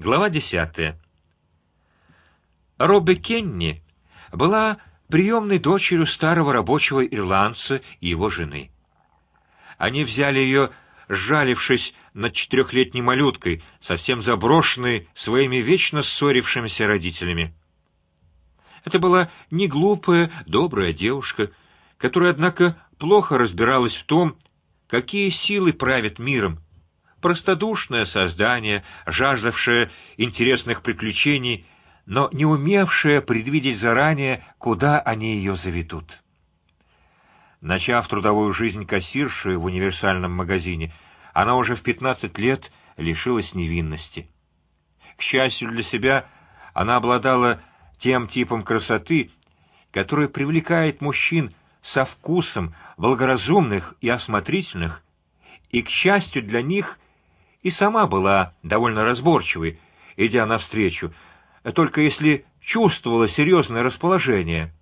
Глава десятая. Робби Кенни была приемной дочерью старого рабочего ирландца и его жены. Они взяли ее, сжалившись над четырехлетней малюткой, совсем заброшенной своими вечно ссорившимися родителями. Это была не глупая, добрая девушка, которая, однако, плохо разбиралась в том, какие силы правят миром простодушное создание, жаждавшее интересных приключений, но не умевшее предвидеть заранее, куда они ее заведут. Начав трудовую жизнь кассиршей в универсальном магазине, она уже в 15 лет лишилась невинности. К счастью для себя, она обладала тем типом красоты, который привлекает мужчин со вкусом, благоразумных и осмотрительных, и к счастью для них и сама была довольно разборчивой, идя навстречу, только если чувствовала серьезное расположение,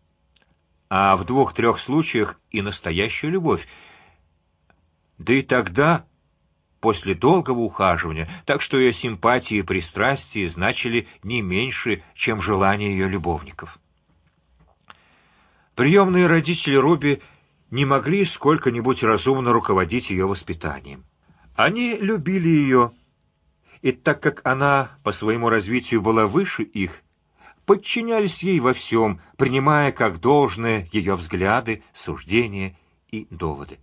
а в двух-трех случаях и настоящую любовь. Да и тогда, после долгого ухаживания, так что ее симпатии и пристрастия значили не меньше, чем желания ее любовников. Приемные родители Руби не могли сколько-нибудь разумно руководить ее воспитанием. Они любили ее, и так как она по своему развитию была выше их, подчинялись ей во всем, принимая как должное ее взгляды, суждения и доводы.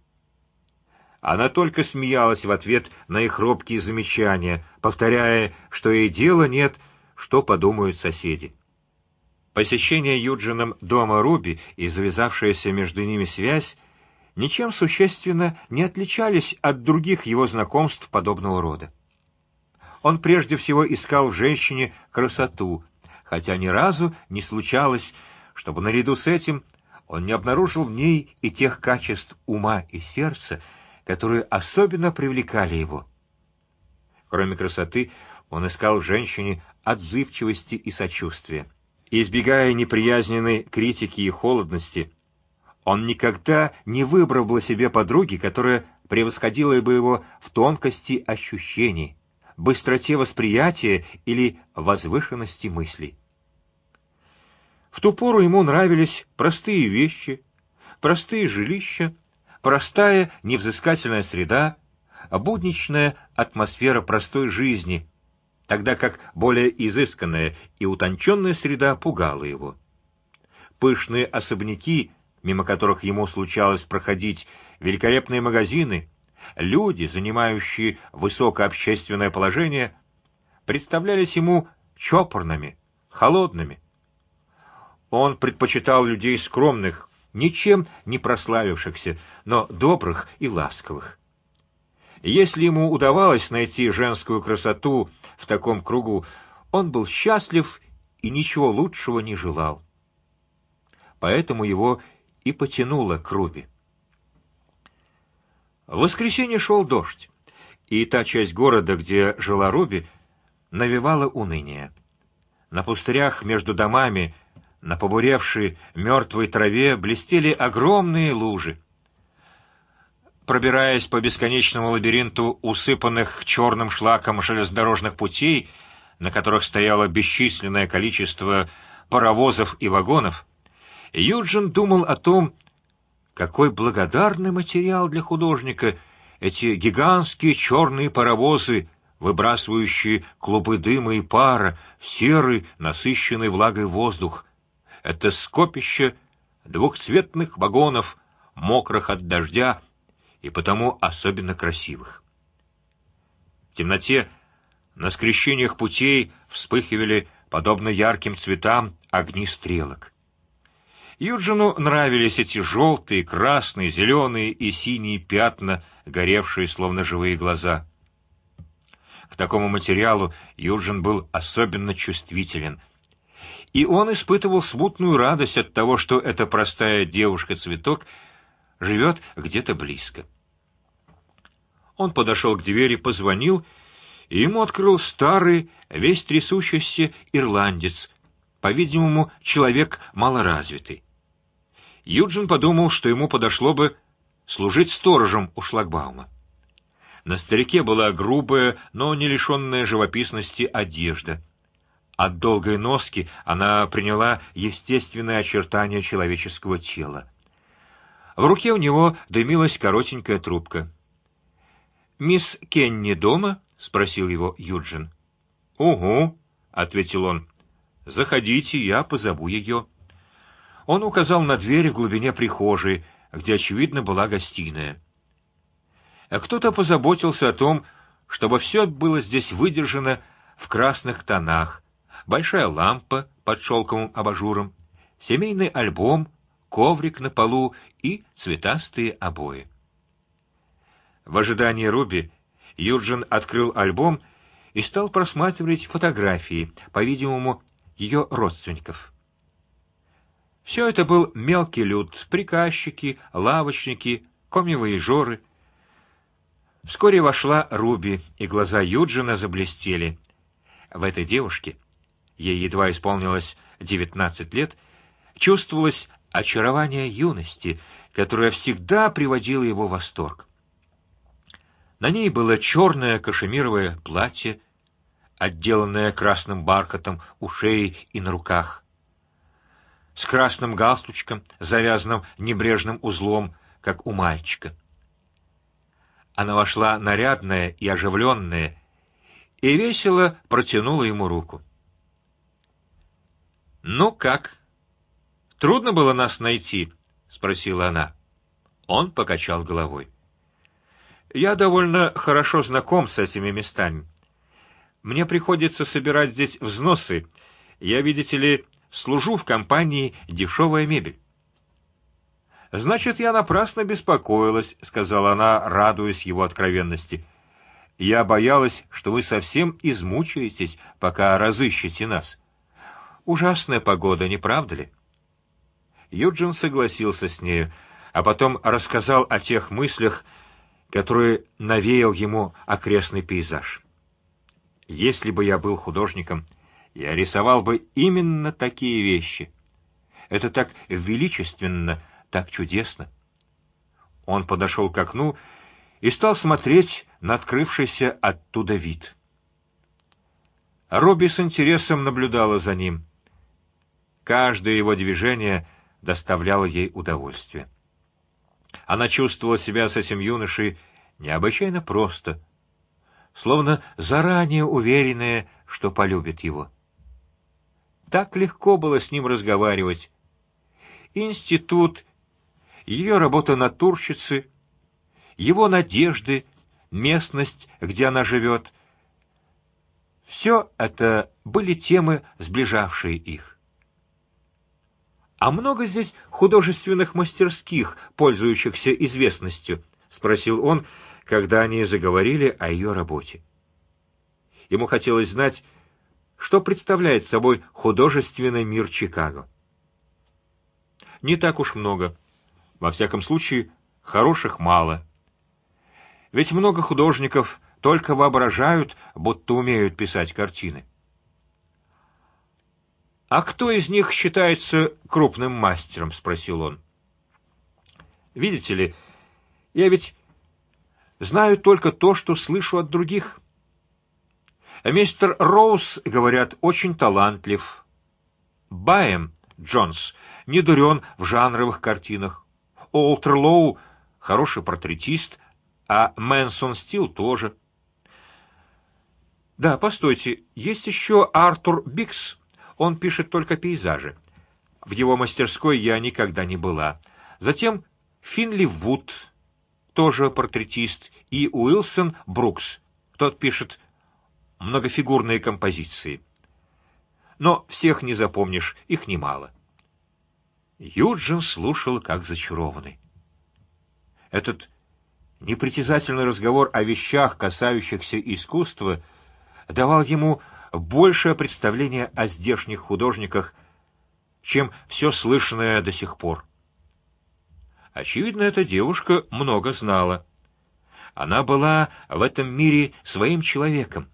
Она только смеялась в ответ на их робкие замечания, повторяя, что ей дела нет, что подумают соседи. Посещение Юджином дома Руби и завязавшаяся между ними связь ничем существенно не отличались от других его знакомств подобного рода. Он прежде всего искал в женщине красоту, хотя ни разу не случалось, чтобы наряду с этим он не обнаружил в ней и тех качеств ума и сердца, которые особенно привлекали его. Кроме красоты, он искал в женщине отзывчивости и сочувствия, избегая неприязненной критики и холодности, он никогда не выбрал бы себе подруги, которая превосходила бы его в тонкости ощущений, быстроте восприятия или возвышенности мыслей. В ту пору ему нравились простые вещи, простые жилища, простая невзыскательная среда, будничная атмосфера простой жизни, тогда как более изысканная и утонченная среда пугала его. Пышные особняки мимо которых ему случалось проходить, великолепные магазины, люди, занимающие высокое общественное положение, представлялись ему чопорными, холодными. Он предпочитал людей скромных, ничем не прославившихся, но добрых и ласковых. Если ему удавалось найти женскую красоту в таком кругу, он был счастлив и ничего лучшего не желал. Поэтому его и потянуло к Руби. В воскресенье шел дождь, и та часть города, где жила Руби, навевала уныние. На пустырях между домами, на побуревшей мертвой траве блестели огромные лужи. Пробираясь по бесконечному лабиринту усыпанных черным шлаком железнодорожных путей, на которых стояло бесчисленное количество паровозов и вагонов, Юджин думал о том, какой благодарный материал для художника эти гигантские черные паровозы, выбрасывающие клубы дыма и пара в серый, насыщенный влагой воздух. Это скопище двухцветных вагонов, мокрых от дождя и потому особенно красивых. В темноте на скрещениях путей вспыхивали, подобно ярким цветам, огни стрелок. Юджину нравились эти желтые, красные, зеленые и синие пятна, горевшие словно живые глаза. К такому материалу Юджин был особенно чувствителен, и он испытывал смутную радость от того, что эта простая девушка-цветок живет где-то близко. Он подошел к двери, позвонил, и ему открыл старый, весь трясущийся ирландец, по-видимому, человек малоразвитый. Юджин подумал, что ему подошло бы служить сторожем у шлагбаума. На старике была грубая, но не лишенная живописности одежда. От долгой носки она приняла естественные очертания человеческого тела. В руке у него дымилась коротенькая трубка. Мисс Кенни дома? – спросил его Юджин. Угу, ответил он. Заходите, я позову ее. Он указал на дверь в глубине прихожей, где очевидно была гостиная. А кто-то позаботился о том, чтобы все было здесь выдержано в красных тонах, большая лампа под шелковым абажуром, семейный альбом, коврик на полу и цветастые обои. В ожидании Руби Юджин открыл альбом и стал просматривать фотографии, по-видимому, ее родственников. Все это был мелкий люд: приказчики, лавочники, комивоежоры. Вскоре вошла Руби, и глаза Юджина заблестели. В этой девушке, ей едва исполнилось девятнадцать лет, чувствовалось очарование юности, которое всегда приводило его в восторг. На ней было черное кашемировое платье, отделанное красным бархатом у шеи и на руках, с красным галстучком, завязанным небрежным узлом, как у мальчика. Она вошла нарядная и оживленная, и весело протянула ему руку. Ну как? Трудно было нас найти? – спросила она. Он покачал головой. Я довольно хорошо знаком с этими местами. Мне приходится собирать здесь взносы. Я, видите ли, служу в компании дешевая мебель. Значит, я напрасно беспокоилась, сказала она, радуясь его откровенности. Я боялась, что вы совсем измучаетесь, пока разыщете нас. Ужасная погода, не правда ли? Юджин согласился с нею, а потом рассказал о тех мыслях, который навеял ему окрестный пейзаж. Если бы я был художником, я рисовал бы именно такие вещи. Это так величественно, так чудесно. Он подошел к окну и стал смотреть на открывшийся оттуда вид. Робби с интересом наблюдала за ним. Каждое его движение доставляло ей удовольствие. Она чувствовала себя с этим юношей необычайно просто, словно заранее уверенная, что полюбит его. Так легко было с ним разговаривать. Институт, ее работа натурщицы, его надежды, местность, где она живет. Все это были темы, сближавшие их. А много здесь художественных мастерских, пользующихся известностью? – спросил он, когда они заговорили о ее работе. Ему хотелось знать, что представляет собой художественный мир Чикаго. Не так уж много, во всяком случае, хороших мало. Ведь много художников только воображают, будто умеют писать картины. А кто из них считается крупным мастером? – спросил он. Видите ли, я ведь знаю только то, что слышу от других. Мистер Роуз, говорят, очень талантлив. Баем Джонс не дурен в жанровых картинах. Олтерлоу хороший портретист, а Мэнсон Стил тоже. Да, постойте, есть еще Артур Бикс он пишет только пейзажи. В его мастерской я никогда не была. Затем Финли Вуд, тоже портретист, и Уилсон Брукс. Тот пишет многофигурные композиции. Но всех не запомнишь, их немало. Юджин слушал как зачарованный. Этот непритязательный разговор о вещах, касающихся искусства, давал ему большее представление о здешних художниках, чем все слышанное до сих пор. Очевидно, эта девушка много знала. Она была в этом мире своим человеком.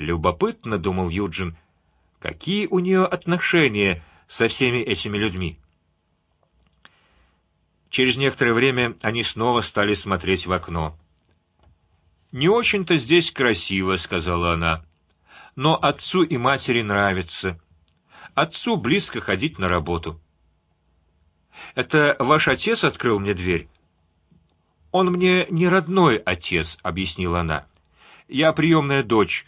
Любопытно, думал Юджин, какие у нее отношения со всеми этими людьми. Через некоторое время они снова стали смотреть в окно. Не очень-то здесь красиво, сказала она, но отцу и матери нравится. Отцу близко ходить на работу. Это ваш отец открыл мне дверь. Он мне не родной отец, объяснила она. Я приемная дочь,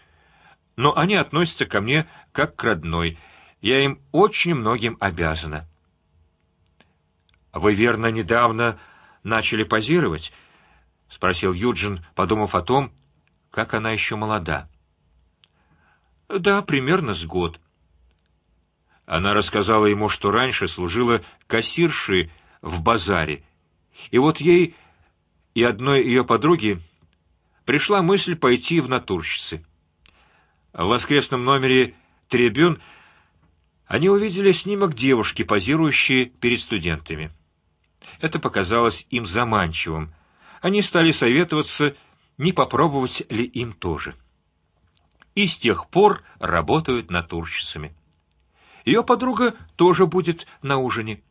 но они относятся ко мне как к родной. Я им очень многим обязана. Вы верно недавно начали позировать? спросил Юджин, подумав о том, как она еще молода. Да, примерно с год. Она рассказала ему, что раньше служила кассиршей в базаре, и вот ей и одной ее подруге пришла мысль пойти в натурщицы. В воскресном номере Трибюн они увидели снимок девушки, позирующей перед студентами. Это показалось им заманчивым. Они стали советоваться, не попробовать ли им тоже. И с тех пор работают натурщицами. Ее подруга тоже будет на ужине.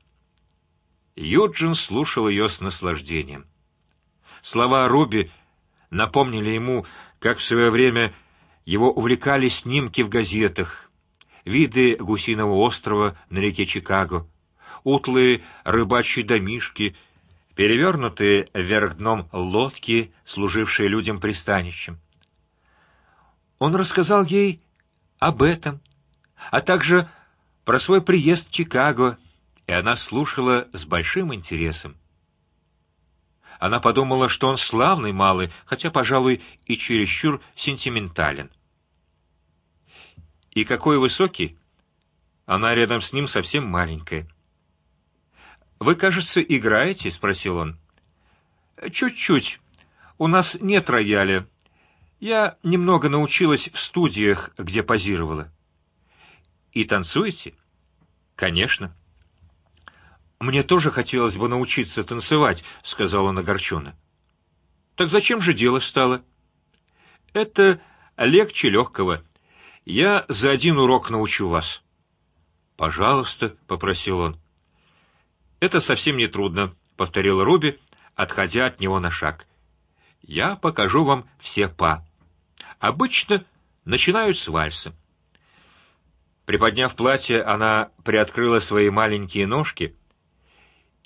Юджин слушал ее с наслаждением. Слова Руби напомнили ему, как в свое время его увлекали снимки в газетах, виды гусиного острова на реке Чикаго, утлые рыбачьи домишки, перевернутые вверх дном лодки, служившие людям пристанищем. Он рассказал ей об этом, а также про свой приезд в Чикаго, и она слушала с большим интересом. Она подумала, что он славный малый, хотя, пожалуй, и чересчур сентиментален. И какой высокий! Она рядом с ним совсем маленькая. Вы, кажется, играете? – спросил он. Чуть-чуть. У нас нет рояля. Я немного научилась в студиях, где позировала. И танцуете? Конечно. Мне тоже хотелось бы научиться танцевать, сказала он огорченно. Так зачем же дело стало? Это легче легкого. Я за один урок научу вас. Пожалуйста, попросил он. Это совсем не трудно, повторил Руби, отходя от него на шаг. Я покажу вам все па. Обычно начинают с вальса. Приподняв платье, она приоткрыла свои маленькие ножки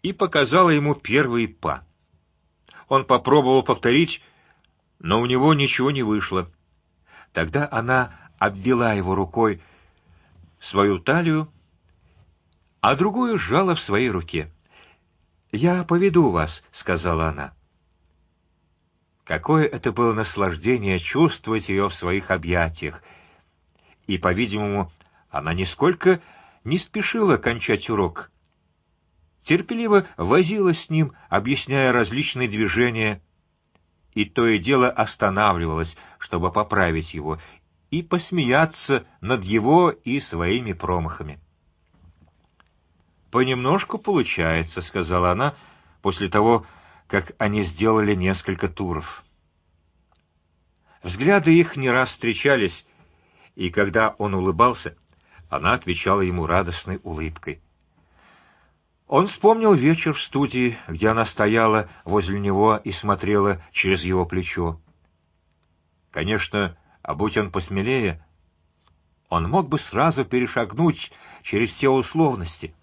и показала ему первый па. Он попробовал повторить, но у него ничего не вышло. Тогда она обвела его рукой свою талию а другую сжала в своей руке. Я поведу вас, сказала она. Какое это было наслаждение чувствовать ее в своих объятиях, и, по-видимому, она нисколько не спешила кончать урок. Терпеливо возилась с ним, объясняя различные движения, и то и дело останавливалась, чтобы поправить его и посмеяться над его и своими промахами. Понемножку получается, сказала она после того, как они сделали несколько туров. Взгляды их не раз встречались, и когда он улыбался, она отвечала ему радостной улыбкой. Он вспомнил вечер в студии, где она стояла возле него и смотрела через его плечо. Конечно, а будь он посмелее, он мог бы сразу перешагнуть через все условности.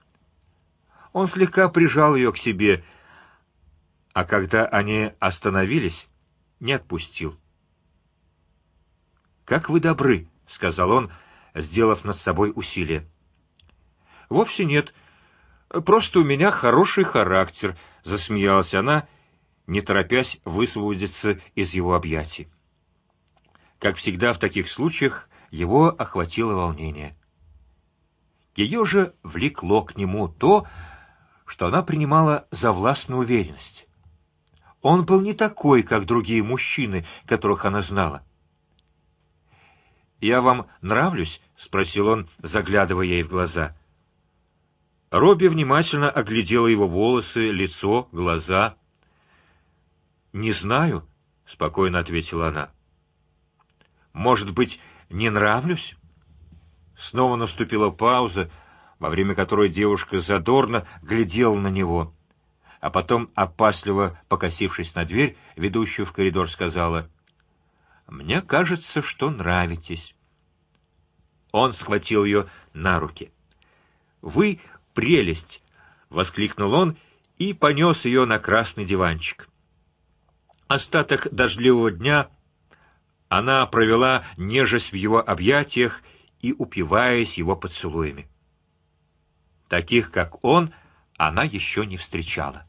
Он слегка прижал ее к себе, а когда они остановились, не отпустил. Как вы добры, сказал он, сделав над собой усилие. Вовсе нет, просто у меня хороший характер, засмеялась она, не торопясь высвободиться из его объятий. Как всегда в таких случаях его охватило волнение. Ее же влекло к нему то, что она принимала за властную уверенность. Он был не такой, как другие мужчины, которых она знала. Я вам нравлюсь? – спросил он, заглядывая ей в глаза. Робби внимательно оглядела его волосы, лицо, глаза. Не знаю, спокойно ответила она. Может быть, не нравлюсь? Снова наступила пауза, во время которой девушка задорно глядела на него, а потом опасливо покосившись на дверь, ведущую в коридор, сказала: Мне кажется, что нравитесь. Он схватил ее на руки. Вы прелесть, воскликнул он и понес ее на красный диванчик. Остаток дождливого дня она провела нежесть в его объятиях и упиваясь его поцелуями. Таких, как он, она еще не встречала.